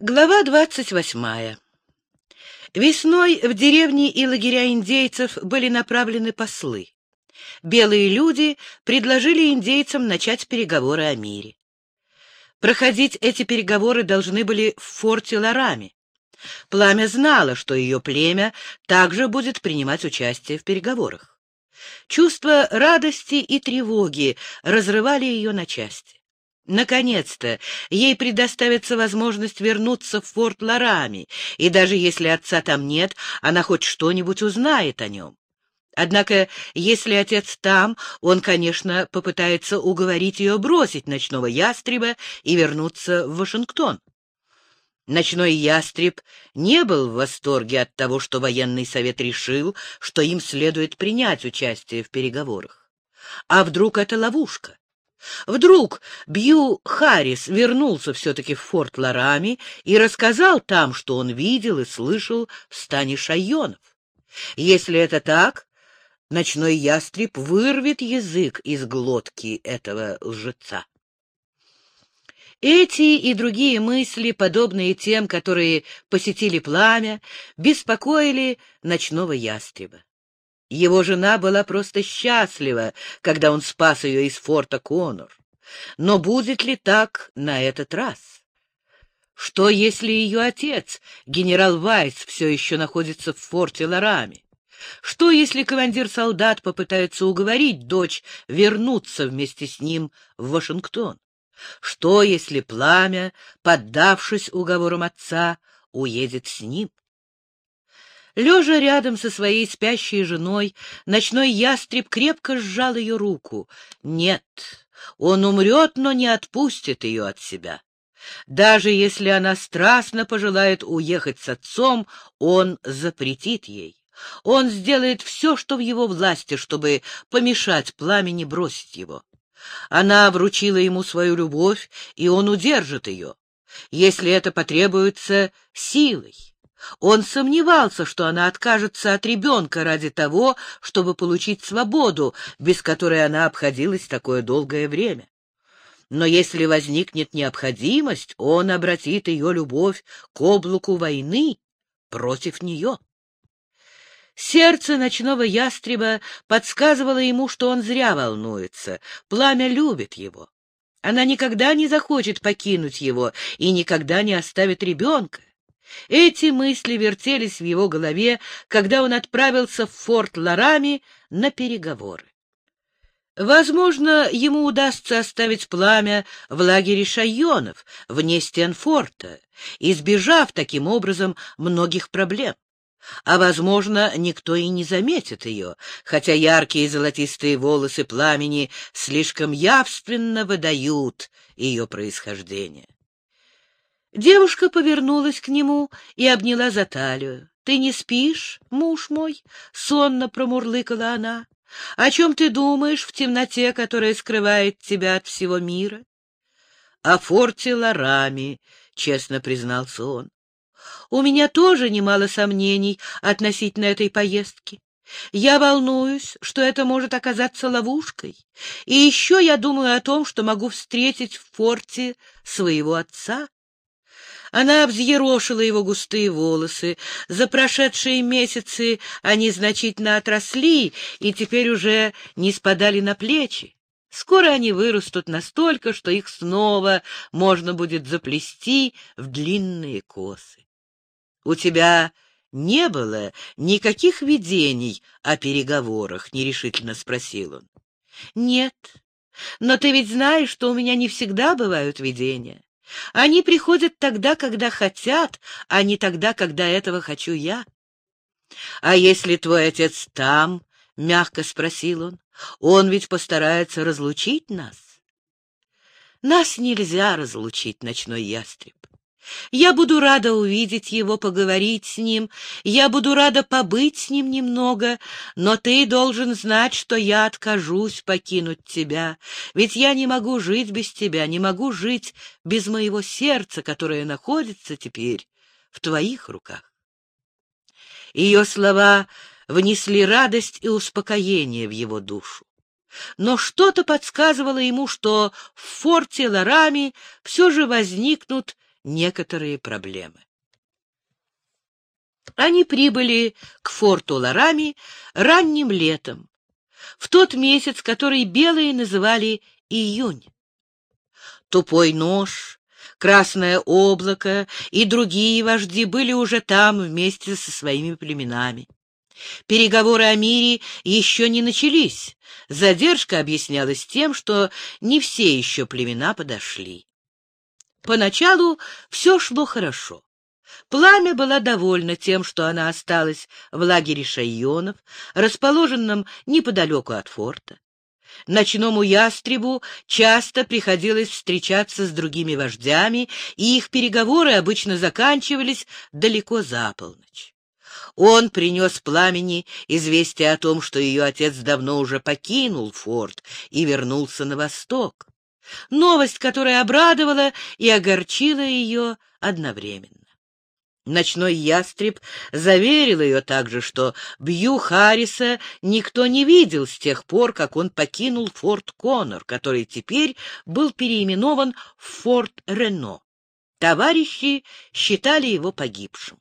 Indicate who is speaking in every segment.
Speaker 1: Глава двадцать восьмая. Весной в деревни и лагеря индейцев были направлены послы. Белые люди предложили индейцам начать переговоры о мире. Проходить эти переговоры должны были в форте Ларами. Пламя знало, что ее племя также будет принимать участие в переговорах. Чувство радости и тревоги разрывали ее на части. Наконец-то ей предоставится возможность вернуться в форт Ларами, и даже если отца там нет, она хоть что-нибудь узнает о нем. Однако, если отец там, он, конечно, попытается уговорить ее бросить ночного ястреба и вернуться в Вашингтон. Ночной ястреб не был в восторге от того, что военный совет решил, что им следует принять участие в переговорах. А вдруг это ловушка? Вдруг Бью Харрис вернулся все-таки в форт Ларами и рассказал там, что он видел и слышал в стане шайонов. Если это так, ночной ястреб вырвет язык из глотки этого лжеца. Эти и другие мысли, подобные тем, которые посетили пламя, беспокоили ночного ястреба. Его жена была просто счастлива, когда он спас ее из форта Конор. Но будет ли так на этот раз? Что, если ее отец, генерал Вайс, все еще находится в форте Ларами? Что, если командир солдат попытается уговорить дочь вернуться вместе с ним в Вашингтон? Что, если пламя, поддавшись уговорам отца, уедет с ним? Лежа рядом со своей спящей женой, ночной ястреб крепко сжал ее руку. Нет, он умрет, но не отпустит ее от себя. Даже если она страстно пожелает уехать с отцом, он запретит ей. Он сделает все, что в его власти, чтобы помешать пламени бросить его. Она вручила ему свою любовь, и он удержит ее, если это потребуется силой. Он сомневался, что она откажется от ребенка ради того, чтобы получить свободу, без которой она обходилась такое долгое время. Но если возникнет необходимость, он обратит ее любовь к облаку войны против нее. Сердце ночного ястреба подсказывало ему, что он зря волнуется, пламя любит его. Она никогда не захочет покинуть его и никогда не оставит ребенка. Эти мысли вертелись в его голове, когда он отправился в форт Ларами на переговоры. Возможно, ему удастся оставить пламя в лагере шайонов, вне стен форта, избежав таким образом многих проблем. А, возможно, никто и не заметит ее, хотя яркие золотистые волосы пламени слишком явственно выдают ее происхождение. Девушка повернулась к нему и обняла за талию. — Ты не спишь, муж мой? — сонно промурлыкала она. — О чем ты думаешь в темноте, которая скрывает тебя от всего мира? — О форте Ларами, — честно признался он. — У меня тоже немало сомнений относительно этой поездки. Я волнуюсь, что это может оказаться ловушкой. И еще я думаю о том, что могу встретить в форте своего отца. Она взъерошила его густые волосы. За прошедшие месяцы они значительно отросли и теперь уже не спадали на плечи. Скоро они вырастут настолько, что их снова можно будет заплести в длинные косы. У тебя не было никаких видений о переговорах? — нерешительно спросил он. — Нет. Но ты ведь знаешь, что у меня не всегда бывают видения. Они приходят тогда, когда хотят, а не тогда, когда этого хочу я. — А если твой отец там? — мягко спросил он. — Он ведь постарается разлучить нас. — Нас нельзя разлучить, ночной ястреб. Я буду рада увидеть его, поговорить с ним. Я буду рада побыть с ним немного, но ты должен знать, что я откажусь покинуть тебя, ведь я не могу жить без тебя, не могу жить без моего сердца, которое находится теперь в твоих руках. Ее слова внесли радость и успокоение в его душу. Но что-то подсказывало ему, что в форте Ларами все же возникнут некоторые проблемы. Они прибыли к форту Ларами ранним летом, в тот месяц, который белые называли июнь. Тупой нож, красное облако и другие вожди были уже там вместе со своими племенами. Переговоры о мире еще не начались. Задержка объяснялась тем, что не все еще племена подошли. Поначалу все шло хорошо. Пламя была довольна тем, что она осталась в лагере шайонов, расположенном неподалеку от форта. Ночному ястребу часто приходилось встречаться с другими вождями, и их переговоры обычно заканчивались далеко за полночь. Он принес пламени известие о том, что ее отец давно уже покинул форт и вернулся на восток. Новость, которая обрадовала и огорчила ее одновременно. Ночной ястреб заверил ее также, что Бью Харриса никто не видел с тех пор, как он покинул форт Коннор, который теперь был переименован в форт Рено. Товарищи считали его погибшим.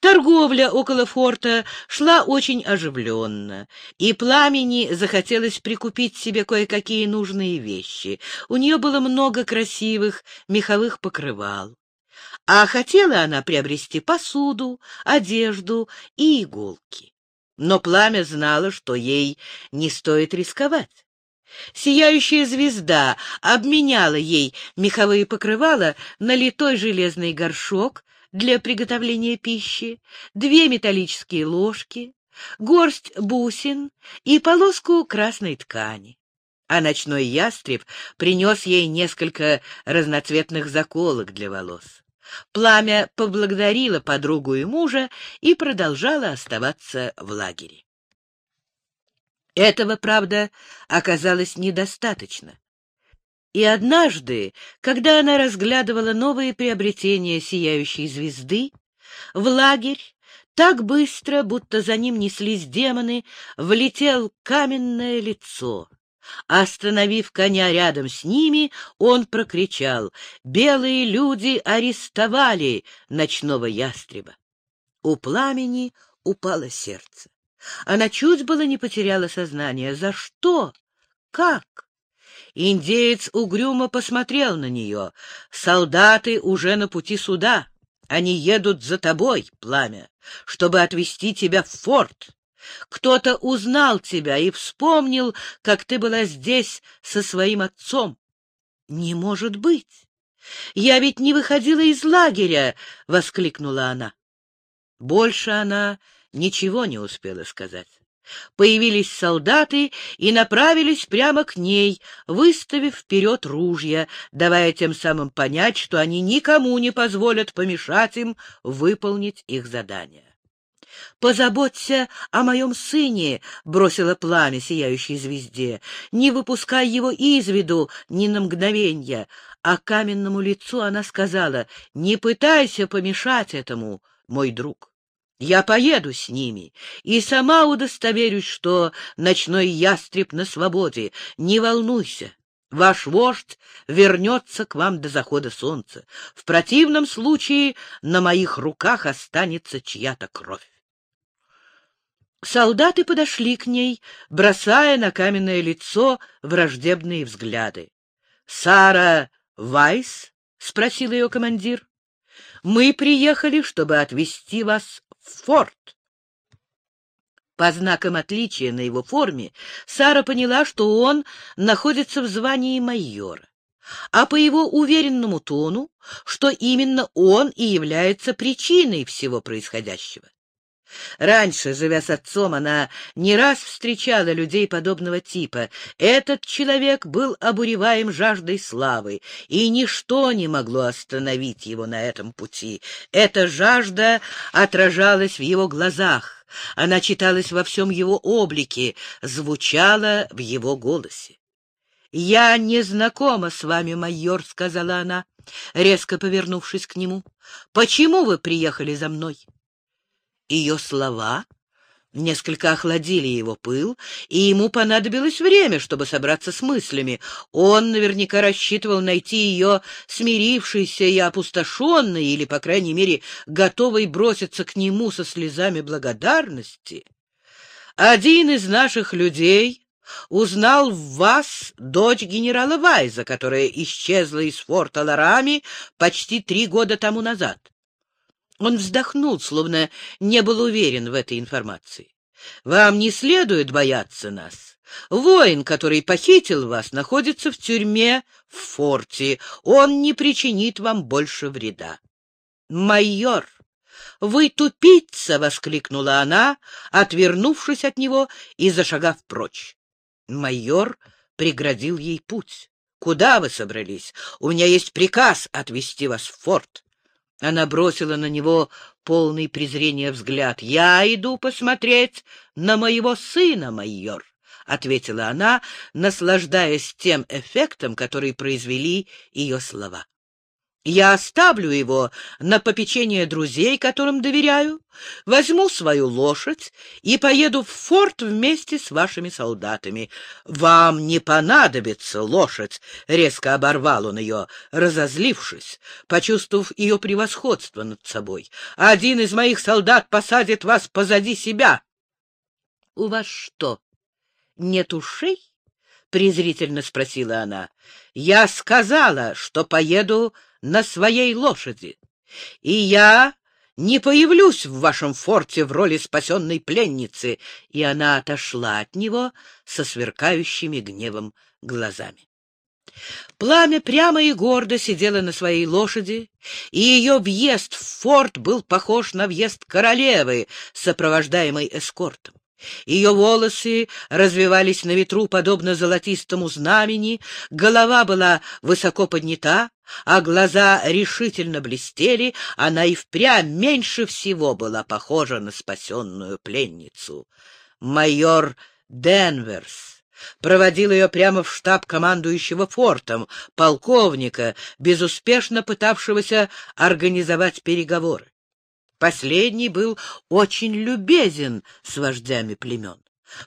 Speaker 1: Торговля около форта шла очень оживленно, и пламени захотелось прикупить себе кое-какие нужные вещи. У нее было много красивых меховых покрывал. А хотела она приобрести посуду, одежду и иголки. Но пламя знало, что ей не стоит рисковать. Сияющая звезда обменяла ей меховые покрывала на литой железный горшок для приготовления пищи, две металлические ложки, горсть бусин и полоску красной ткани. А ночной ястреб принес ей несколько разноцветных заколок для волос. Пламя поблагодарило подругу и мужа и продолжало оставаться в лагере. Этого, правда, оказалось недостаточно. И однажды, когда она разглядывала новые приобретения сияющей звезды, в лагерь так быстро, будто за ним неслись демоны, влетел каменное лицо. Остановив коня рядом с ними, он прокричал «Белые люди арестовали ночного ястреба!» У пламени упало сердце. Она чуть было не потеряла сознание. За что? Как? Индеец угрюмо посмотрел на нее. Солдаты уже на пути суда. Они едут за тобой, пламя, чтобы отвезти тебя в форт. Кто-то узнал тебя и вспомнил, как ты была здесь со своим отцом. Не может быть! Я ведь не выходила из лагеря! — воскликнула она. Больше она ничего не успела сказать. Появились солдаты и направились прямо к ней, выставив вперед ружья, давая тем самым понять, что они никому не позволят помешать им выполнить их задание. «Позаботься о моем сыне!» — бросила пламя сияющей звезде. «Не выпускай его из виду ни на мгновенье!» А каменному лицу она сказала, «Не пытайся помешать этому, мой друг!» Я поеду с ними и сама удостоверюсь, что ночной ястреб на свободе. Не волнуйся, ваш вождь вернется к вам до захода солнца. В противном случае на моих руках останется чья-то кровь. Солдаты подошли к ней, бросая на каменное лицо враждебные взгляды. — Сара Вайс? — спросил ее командир. — Мы приехали, чтобы отвезти вас в форт. По знакам отличия на его форме Сара поняла, что он находится в звании майора, а по его уверенному тону, что именно он и является причиной всего происходящего. Раньше, живя с отцом, она не раз встречала людей подобного типа. Этот человек был обуреваем жаждой славы, и ничто не могло остановить его на этом пути. Эта жажда отражалась в его глазах, она читалась во всем его облике, звучала в его голосе. «Я не знакома с вами, майор», — сказала она, резко повернувшись к нему. «Почему вы приехали за мной?» Ее слова несколько охладили его пыл, и ему понадобилось время, чтобы собраться с мыслями. Он наверняка рассчитывал найти ее смирившейся и опустошенной, или, по крайней мере, готовой броситься к нему со слезами благодарности. Один из наших людей узнал в вас дочь генерала Вайза, которая исчезла из форта Ларами почти три года тому назад. Он вздохнул, словно не был уверен в этой информации. «Вам не следует бояться нас. Воин, который похитил вас, находится в тюрьме в форте. Он не причинит вам больше вреда». «Майор, вы тупица!» — воскликнула она, отвернувшись от него и зашагав прочь. Майор преградил ей путь. «Куда вы собрались? У меня есть приказ отвезти вас в форт». Она бросила на него полный презрения взгляд. «Я иду посмотреть на моего сына, майор», — ответила она, наслаждаясь тем эффектом, который произвели ее слова. Я оставлю его на попечение друзей, которым доверяю, возьму свою лошадь и поеду в форт вместе с вашими солдатами. Вам не понадобится лошадь, — резко оборвал он ее, разозлившись, почувствовав ее превосходство над собой. Один из моих солдат посадит вас позади себя. — У вас что, нет ушей? — презрительно спросила она. — Я сказала, что поеду на своей лошади, и я не появлюсь в вашем форте в роли спасенной пленницы, и она отошла от него со сверкающими гневом глазами. Пламя прямо и гордо сидела на своей лошади, и ее въезд в форт был похож на въезд королевы, сопровождаемой эскортом. Ее волосы развивались на ветру, подобно золотистому знамени, голова была высоко поднята, а глаза решительно блестели, она и впрямь меньше всего была похожа на спасенную пленницу. Майор Денверс проводил ее прямо в штаб командующего фортом, полковника, безуспешно пытавшегося организовать переговоры. Последний был очень любезен с вождями племен,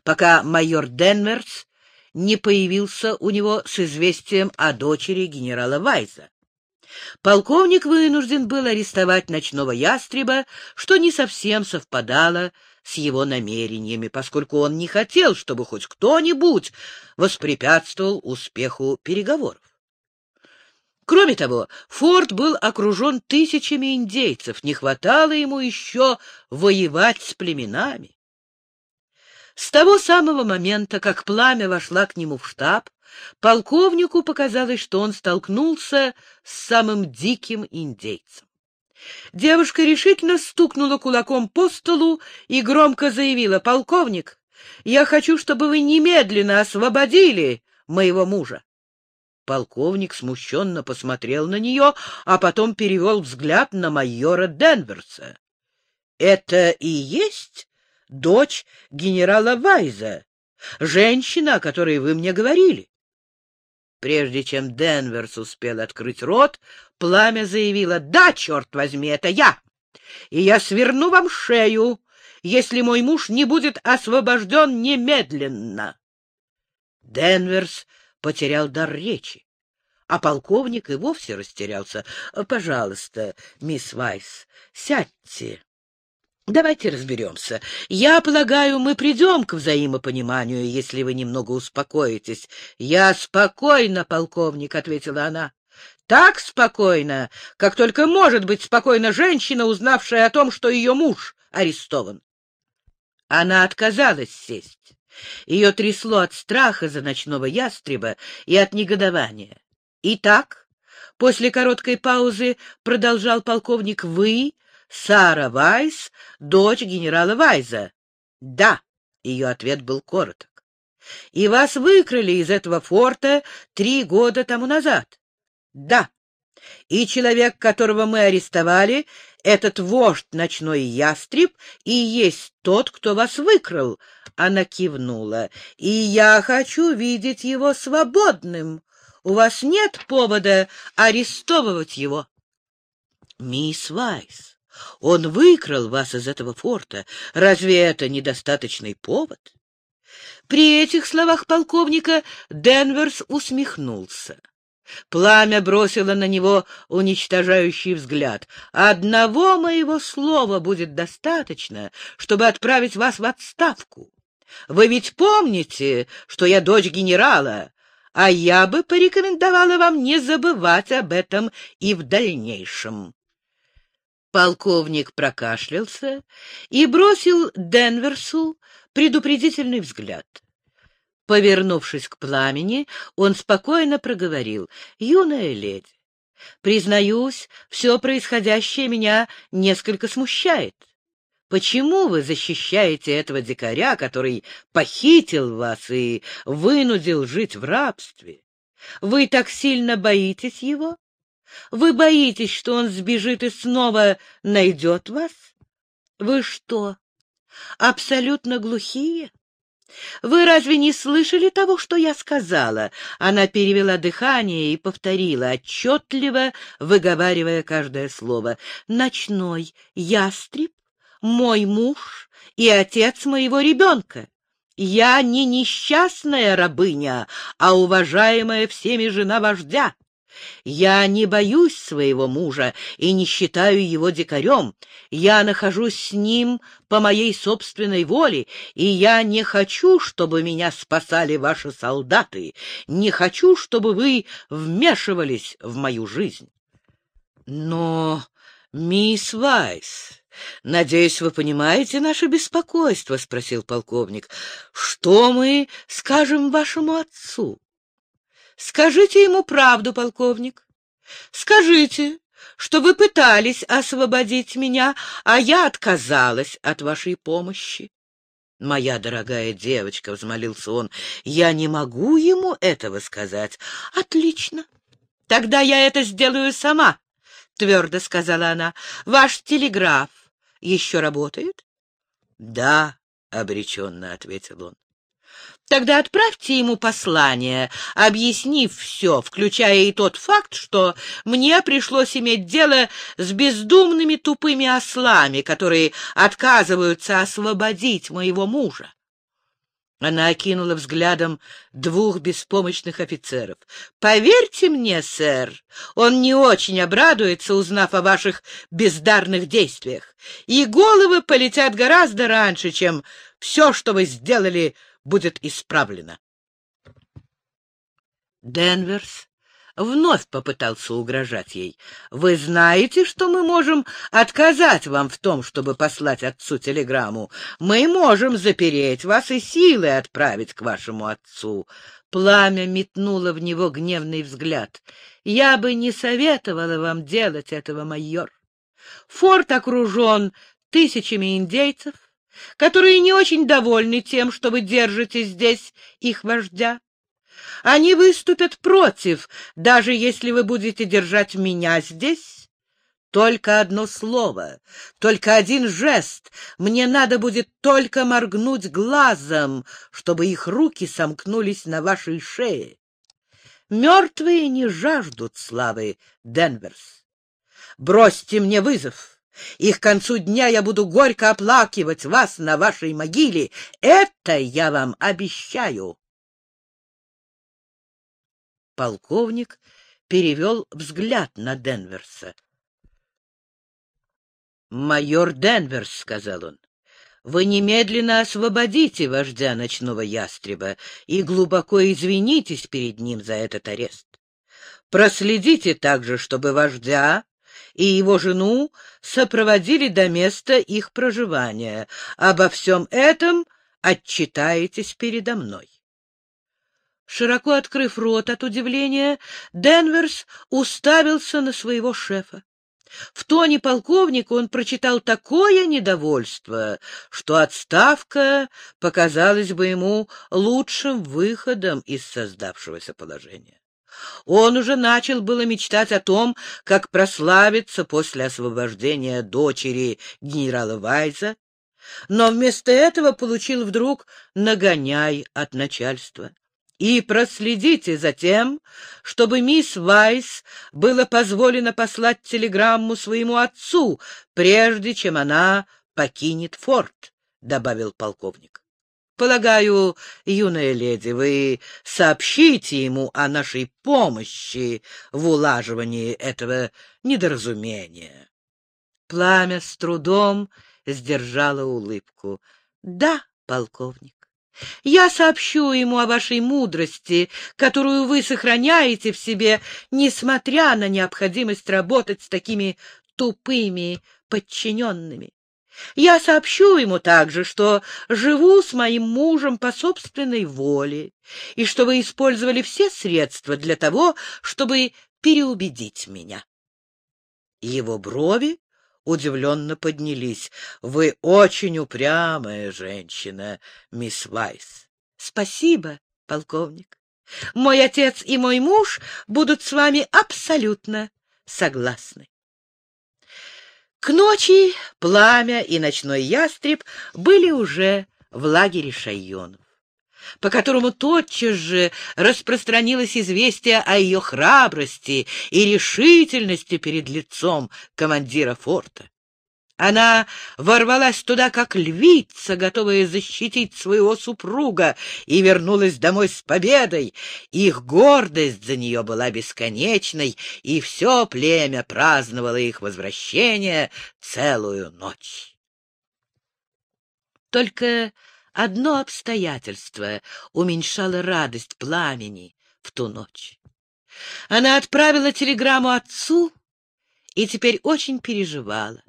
Speaker 1: пока майор Денверс не появился у него с известием о дочери генерала Вайза. Полковник вынужден был арестовать ночного ястреба, что не совсем совпадало с его намерениями, поскольку он не хотел, чтобы хоть кто-нибудь воспрепятствовал успеху переговоров. Кроме того, форт был окружен тысячами индейцев, не хватало ему еще воевать с племенами. С того самого момента, как пламя вошла к нему в штаб, полковнику показалось, что он столкнулся с самым диким индейцем. Девушка решительно стукнула кулаком по столу и громко заявила, «Полковник, я хочу, чтобы вы немедленно освободили моего мужа». Полковник смущенно посмотрел на нее, а потом перевел взгляд на майора Денверса. — Это и есть дочь генерала Вайза, женщина, о которой вы мне говорили? Прежде чем Денверс успел открыть рот, пламя заявило, «Да, черт возьми, это я! И я сверну вам шею, если мой муж не будет освобожден немедленно!» Денверс потерял дар речи, а полковник и вовсе растерялся. — Пожалуйста, мисс Вайс, сядьте. Давайте разберемся. Я полагаю, мы придем к взаимопониманию, если вы немного успокоитесь. — Я спокойна, полковник, — ответила она. — Так спокойно, как только может быть спокойна женщина, узнавшая о том, что ее муж арестован. Она отказалась сесть. Ее трясло от страха за ночного ястреба и от негодования. «Итак, после короткой паузы продолжал полковник, вы, Сара Вайс, дочь генерала Вайза?» «Да», — ее ответ был короток. «И вас выкрали из этого форта три года тому назад?» «Да». «И человек, которого мы арестовали, этот вождь ночной ястреб, и есть тот, кто вас выкрал?» Она кивнула. «И я хочу видеть его свободным. У вас нет повода арестовывать его?» «Мисс Вайс, Он выкрал вас из этого форта. Разве это недостаточный повод? При этих словах полковника Денверс усмехнулся. Пламя бросило на него уничтожающий взгляд. «Одного моего слова будет достаточно, чтобы отправить вас в отставку. Вы ведь помните, что я дочь генерала, а я бы порекомендовала вам не забывать об этом и в дальнейшем». Полковник прокашлялся и бросил Денверсу предупредительный взгляд. Повернувшись к пламени, он спокойно проговорил. — Юная леди, признаюсь, все происходящее меня несколько смущает. Почему вы защищаете этого дикаря, который похитил вас и вынудил жить в рабстве? Вы так сильно боитесь его? Вы боитесь, что он сбежит и снова найдет вас? Вы что, абсолютно глухие? Вы разве не слышали того, что я сказала? Она перевела дыхание и повторила, отчетливо выговаривая каждое слово. Ночной ястреб, мой муж и отец моего ребенка. Я не несчастная рабыня, а уважаемая всеми жена вождя. Я не боюсь своего мужа и не считаю его дикарем. Я нахожусь с ним по моей собственной воле, и я не хочу, чтобы меня спасали ваши солдаты, не хочу, чтобы вы вмешивались в мою жизнь. Но, мисс Вайс, «Надеюсь, вы понимаете наше беспокойство?» — спросил полковник. «Что мы скажем вашему отцу?» Скажите ему правду, полковник. Скажите, что вы пытались освободить меня, а я отказалась от вашей помощи. «Моя дорогая девочка», — взмолился он, — «я не могу ему этого сказать». «Отлично. Тогда я это сделаю сама», — твердо сказала она. «Ваш телеграф еще работает?» «Да», — обреченно ответил он. Тогда отправьте ему послание, объяснив все, включая и тот факт, что мне пришлось иметь дело с бездумными тупыми ослами, которые отказываются освободить моего мужа. Она окинула взглядом двух беспомощных офицеров. «Поверьте мне, сэр, он не очень обрадуется, узнав о ваших бездарных действиях, и головы полетят гораздо раньше, чем все, что вы сделали будет исправлено. Денверс вновь попытался угрожать ей. «Вы знаете, что мы можем отказать вам в том, чтобы послать отцу телеграмму? Мы можем запереть вас и силой отправить к вашему отцу». Пламя метнуло в него гневный взгляд. «Я бы не советовала вам делать этого, майор. Форт окружен тысячами индейцев, которые не очень довольны тем, что вы держите здесь их вождя. Они выступят против, даже если вы будете держать меня здесь. Только одно слово, только один жест. Мне надо будет только моргнуть глазом, чтобы их руки сомкнулись на вашей шее. Мертвые не жаждут славы, Денверс. Бросьте мне вызов и к концу дня я буду горько оплакивать вас на вашей могиле. Это я вам обещаю. Полковник перевел взгляд на Денверса. «Майор Денверс», — сказал он, — «вы немедленно освободите вождя ночного ястреба и глубоко извинитесь перед ним за этот арест. Проследите также, чтобы вождя и его жену сопроводили до места их проживания. Обо всем этом отчитаетесь передо мной. Широко открыв рот от удивления, Денверс уставился на своего шефа. В тоне полковника он прочитал такое недовольство, что отставка показалась бы ему лучшим выходом из создавшегося положения. Он уже начал было мечтать о том, как прославиться после освобождения дочери генерала Вайза, но вместо этого получил вдруг нагоняй от начальства. И проследите за тем, чтобы мисс Вайс было позволено послать телеграмму своему отцу, прежде чем она покинет форт, — добавил полковник. Полагаю, юная леди, вы сообщите ему о нашей помощи в улаживании этого недоразумения. Пламя с трудом сдержало улыбку. — Да, полковник. Я сообщу ему о вашей мудрости, которую вы сохраняете в себе, несмотря на необходимость работать с такими тупыми подчиненными. Я сообщу ему также, что живу с моим мужем по собственной воле, и что вы использовали все средства для того, чтобы переубедить меня. Его брови удивленно поднялись. — Вы очень упрямая женщина, мисс Вайс. — Спасибо, полковник. Мой отец и мой муж будут с вами абсолютно согласны. К ночи пламя и ночной ястреб были уже в лагере шайонов по которому тотчас же распространилось известие о ее храбрости и решительности перед лицом командира форта. Она ворвалась туда, как львица, готовая защитить своего супруга, и вернулась домой с победой. Их гордость за нее была бесконечной, и все племя праздновало их возвращение целую ночь. Только Одно обстоятельство уменьшало радость пламени в ту ночь. Она отправила телеграмму отцу и теперь очень переживала.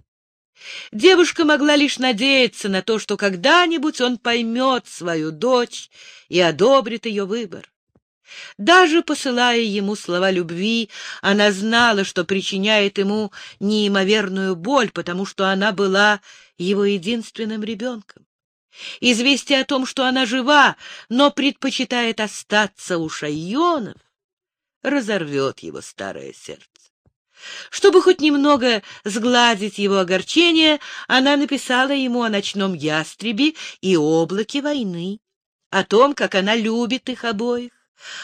Speaker 1: Девушка могла лишь надеяться на то, что когда-нибудь он поймет свою дочь и одобрит ее выбор. Даже посылая ему слова любви, она знала, что причиняет ему неимоверную боль, потому что она была его единственным ребенком. Известие о том, что она жива, но предпочитает остаться у Шайонов, разорвет его старое сердце. Чтобы хоть немного сгладить его огорчение, она написала ему о ночном ястребе и облаке войны, о том, как она любит их обоих.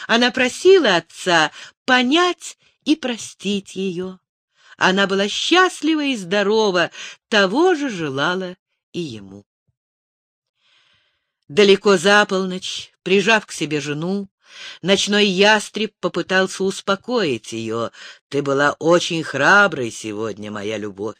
Speaker 1: Она просила отца понять и простить ее. Она была счастлива и здорова, того же желала и ему. Далеко за полночь, прижав к себе жену, ночной ястреб попытался успокоить ее. «Ты была очень храброй сегодня, моя любовь.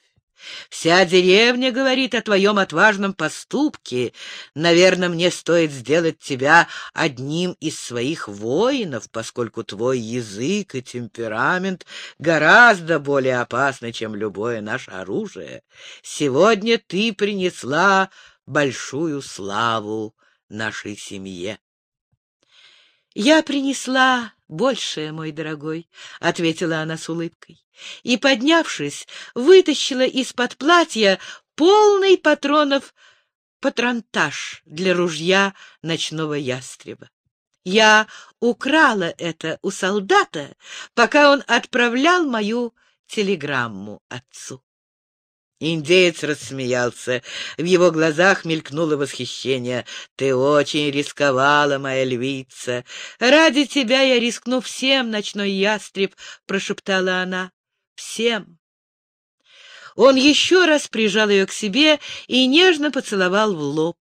Speaker 1: Вся деревня говорит о твоем отважном поступке. Наверное, мне стоит сделать тебя одним из своих воинов, поскольку твой язык и темперамент гораздо более опасны, чем любое наше оружие. Сегодня ты принесла большую славу нашей семье. — Я принесла большее, мой дорогой, — ответила она с улыбкой, и, поднявшись, вытащила из-под платья полный патронов патронтаж для ружья ночного ястреба. Я украла это у солдата, пока он отправлял мою телеграмму отцу. Индеец рассмеялся. В его глазах мелькнуло восхищение. «Ты очень рисковала, моя львица. Ради тебя я рискну всем, ночной ястреб», — прошептала она. «Всем». Он еще раз прижал ее к себе и нежно поцеловал в лоб.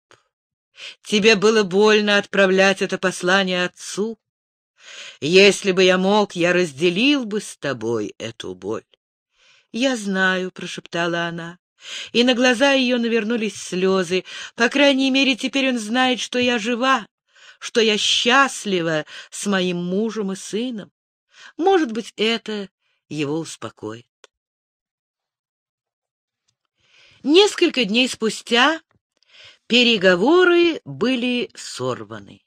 Speaker 1: «Тебе было больно отправлять это послание отцу. Если бы я мог, я разделил бы с тобой эту боль. «Я знаю», — прошептала она, и на глаза ее навернулись слезы. «По крайней мере, теперь он знает, что я жива, что я счастлива с моим мужем и сыном. Может быть, это его успокоит». Несколько дней спустя переговоры были сорваны.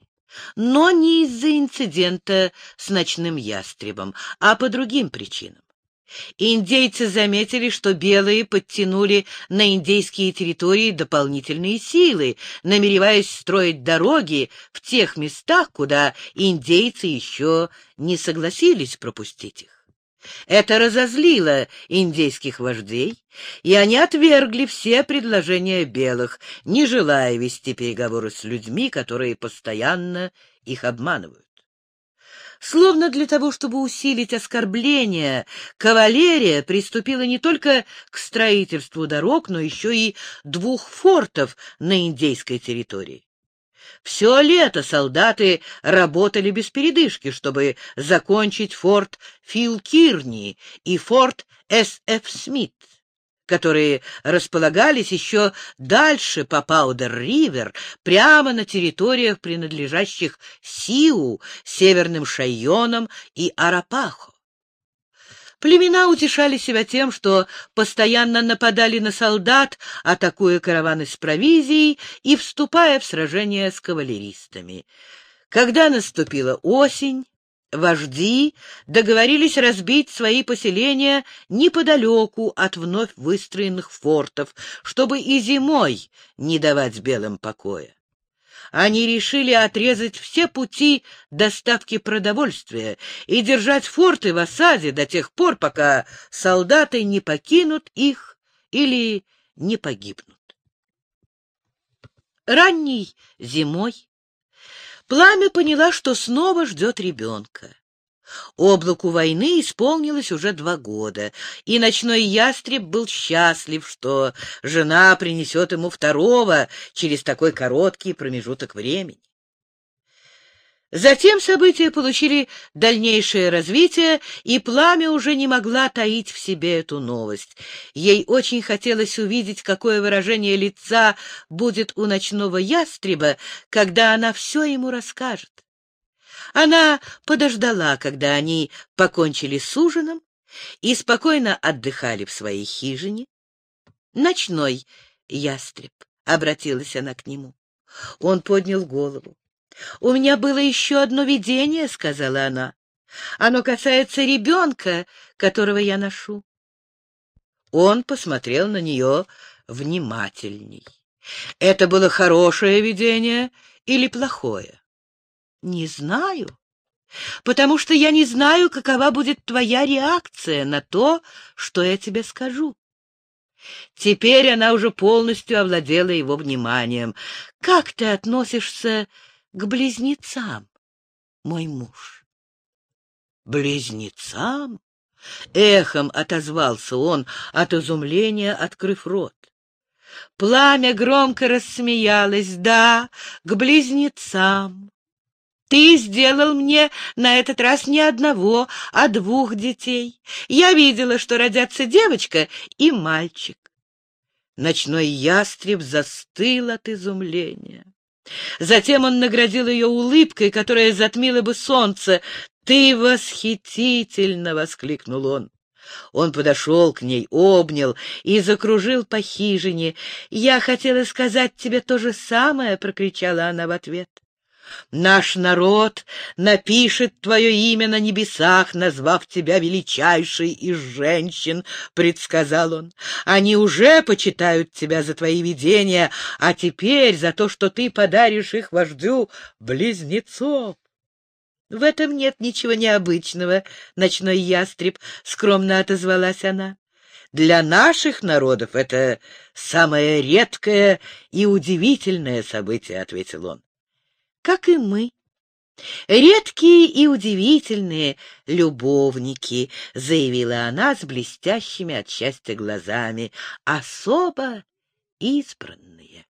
Speaker 1: Но не из-за инцидента с ночным ястребом, а по другим причинам. Индейцы заметили, что белые подтянули на индейские территории дополнительные силы, намереваясь строить дороги в тех местах, куда индейцы еще не согласились пропустить их. Это разозлило индейских вождей, и они отвергли все предложения белых, не желая вести переговоры с людьми, которые постоянно их обманывают. Словно для того, чтобы усилить оскорбление, кавалерия приступила не только к строительству дорог, но еще и двух фортов на индейской территории. Все лето солдаты работали без передышки, чтобы закончить форт Филкирни и форт С.Ф. Смит которые располагались еще дальше по Паудер-Ривер, прямо на территориях, принадлежащих Сиу, Северным Шайонам и Арапахо. Племена утешали себя тем, что постоянно нападали на солдат, атакуя караваны с провизией и вступая в сражения с кавалеристами. Когда наступила осень, Вожди договорились разбить свои поселения неподалеку от вновь выстроенных фортов, чтобы и зимой не давать белым покоя. Они решили отрезать все пути доставки продовольствия и держать форты в осаде до тех пор, пока солдаты не покинут их или не погибнут. Ранней зимой Пламя поняла, что снова ждет ребенка. Облаку войны исполнилось уже два года, и ночной ястреб был счастлив, что жена принесет ему второго через такой короткий промежуток времени. Затем события получили дальнейшее развитие, и пламя уже не могла таить в себе эту новость. Ей очень хотелось увидеть, какое выражение лица будет у ночного ястреба, когда она все ему расскажет. Она подождала, когда они покончили с ужином и спокойно отдыхали в своей хижине. «Ночной ястреб», — обратилась она к нему. Он поднял голову. «У меня было еще одно видение», — сказала она. «Оно касается ребенка, которого я ношу». Он посмотрел на нее внимательней. «Это было хорошее видение или плохое?» «Не знаю, потому что я не знаю, какова будет твоя реакция на то, что я тебе скажу». Теперь она уже полностью овладела его вниманием. «Как ты относишься к близнецам, мой муж. Близнецам? Эхом отозвался он от изумления, открыв рот. Пламя громко рассмеялось. Да, к близнецам. Ты сделал мне на этот раз не одного, а двух детей. Я видела, что родятся девочка и мальчик. Ночной ястреб застыл от изумления. Затем он наградил ее улыбкой, которая затмила бы солнце. «Ты восхитительно!» — воскликнул он. Он подошел к ней, обнял и закружил по хижине. «Я хотела сказать тебе то же самое!» — прокричала она в ответ. Наш народ напишет твое имя на небесах, назвав тебя величайшей из женщин, — предсказал он. Они уже почитают тебя за твои видения, а теперь за то, что ты подаришь их вождю близнецов. В этом нет ничего необычного, ночной ястреб, — скромно отозвалась она. Для наших народов это самое редкое и удивительное событие, — ответил он как и мы. «Редкие и удивительные любовники», — заявила она с блестящими от счастья глазами, — «особо избранные».